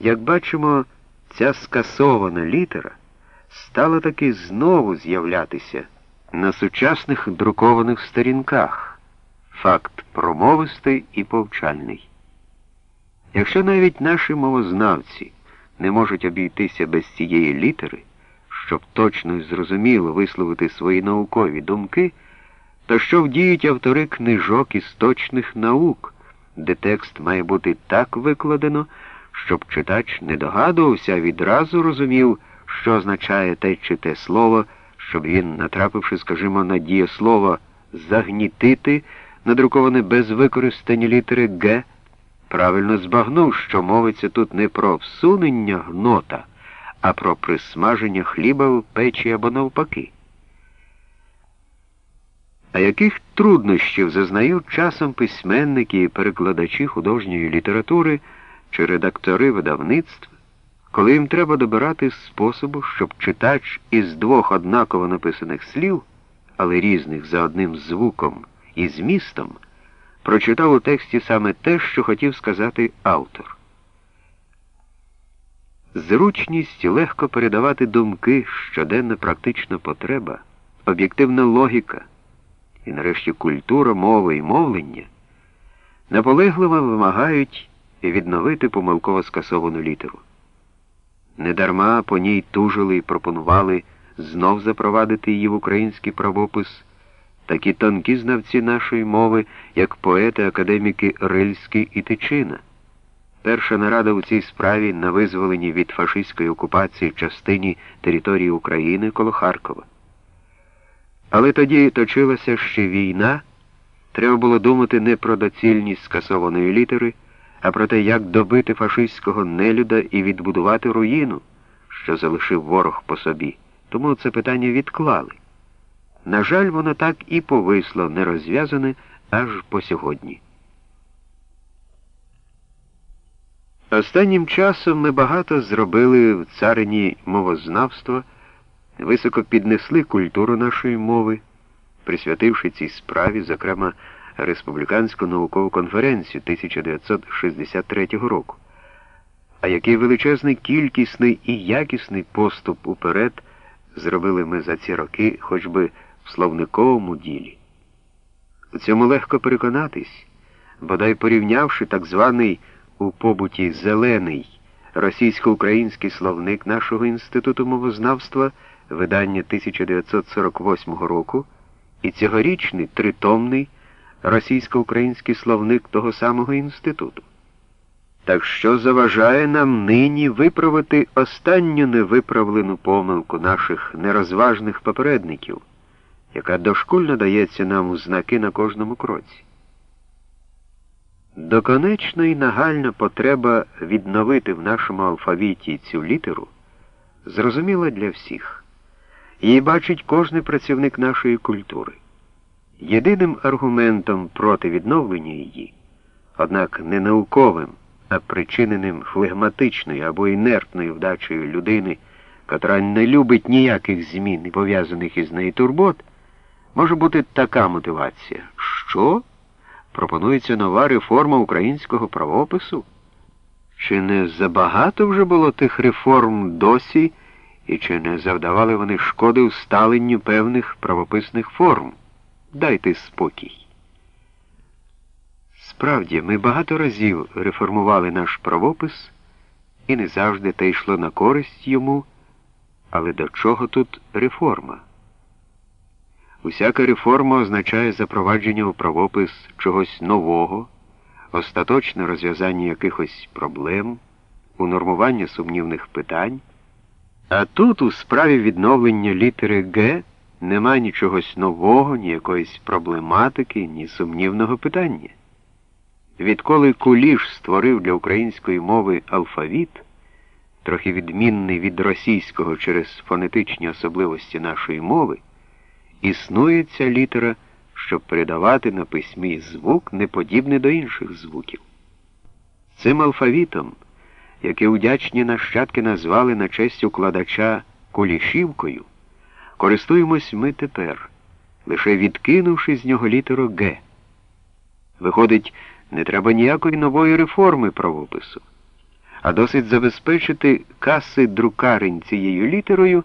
Як бачимо, ця скасована літера стала таки знову з'являтися на сучасних друкованих сторінках. Факт промовистий і повчальний. Якщо навіть наші мовознавці не можуть обійтися без цієї літери, щоб точно і зрозуміло висловити свої наукові думки, то що вдіють автори книжок істочних наук, де текст має бути так викладено, щоб читач не догадувався, а відразу розумів, що означає те чи те слово, щоб він, натрапивши, скажімо, на дієслово загнітити, надруковане без використання літери Г, правильно збагнув, що мовиться тут не про всунення гнота, а про присмаження хліба в печі або навпаки. А яких труднощів зазнають часом письменники і перекладачі художньої літератури чи редактори видавництв, коли їм треба добирати способу, щоб читач із двох однаково написаних слів, але різних за одним звуком і змістом, прочитав у тексті саме те, що хотів сказати автор. Зручність легко передавати думки, щоденна практична потреба, об'єктивна логіка і, нарешті, культура мови і мовлення наполегливо вимагають відновити помилково скасовану літеру. Недарма по ній тужили і пропонували знов запровадити її в український правопис такі тонкі знавці нашої мови, як поети, академіки Рильський і Тичина. Перша нарада у цій справі на визволенні від фашистської окупації частині території України коло Харкова. Але тоді точилася ще війна, треба було думати не про доцільність скасованої літери, а про те, як добити фашистського нелюда і відбудувати руїну, що залишив ворог по собі. Тому це питання відклали. На жаль, воно так і повисло нерозв'язане аж по сьогодні. Останнім часом ми багато зробили в царині мовознавства, високо піднесли культуру нашої мови, присвятивши цій справі, зокрема, Республіканську наукову конференцію 1963 року. А який величезний кількісний і якісний поступ уперед зробили ми за ці роки хоч би в словниковому ділі. У цьому легко переконатись, бодай порівнявши так званий у побуті зелений російсько-український словник нашого інституту мовознавства видання 1948 року і цьогорічний тритомний російсько-український словник того самого інституту. Так що заважає нам нині виправити останню невиправлену помилку наших нерозважних попередників, яка дошкульно дається нам у знаки на кожному кроці? Доконечна і нагальна потреба відновити в нашому алфавіті цю літеру зрозуміла для всіх. Її бачить кожний працівник нашої культури. Єдиним аргументом проти відновлення її, однак не науковим, а причиненим флегматичною або інертною вдачею людини, котра не любить ніяких змін пов'язаних із нею турбот, може бути така мотивація. Що? Пропонується нова реформа українського правопису? Чи не забагато вже було тих реформ досі, і чи не завдавали вони шкоди усталенню певних правописних форм? Дайте спокій. Справді, ми багато разів реформували наш правопис, і не завжди те йшло на користь йому, але до чого тут реформа? Усяка реформа означає запровадження у правопис чогось нового, остаточне розв'язання якихось проблем, унормування сумнівних питань. А тут у справі відновлення літери Г нема нічогось нового, ні якоїсь проблематики, ні сумнівного питання. Відколи Куліш створив для української мови алфавіт, трохи відмінний від російського через фонетичні особливості нашої мови, існує ця літера, щоб передавати на письмі звук, не подібний до інших звуків. Цим алфавітом, який удячні нащадки назвали на честь укладача Кулішівкою, користуємось ми тепер, лише відкинувши з нього літеру Г. Виходить, не треба ніякої нової реформи правопису. а досить забезпечити каси друкарень цією літерою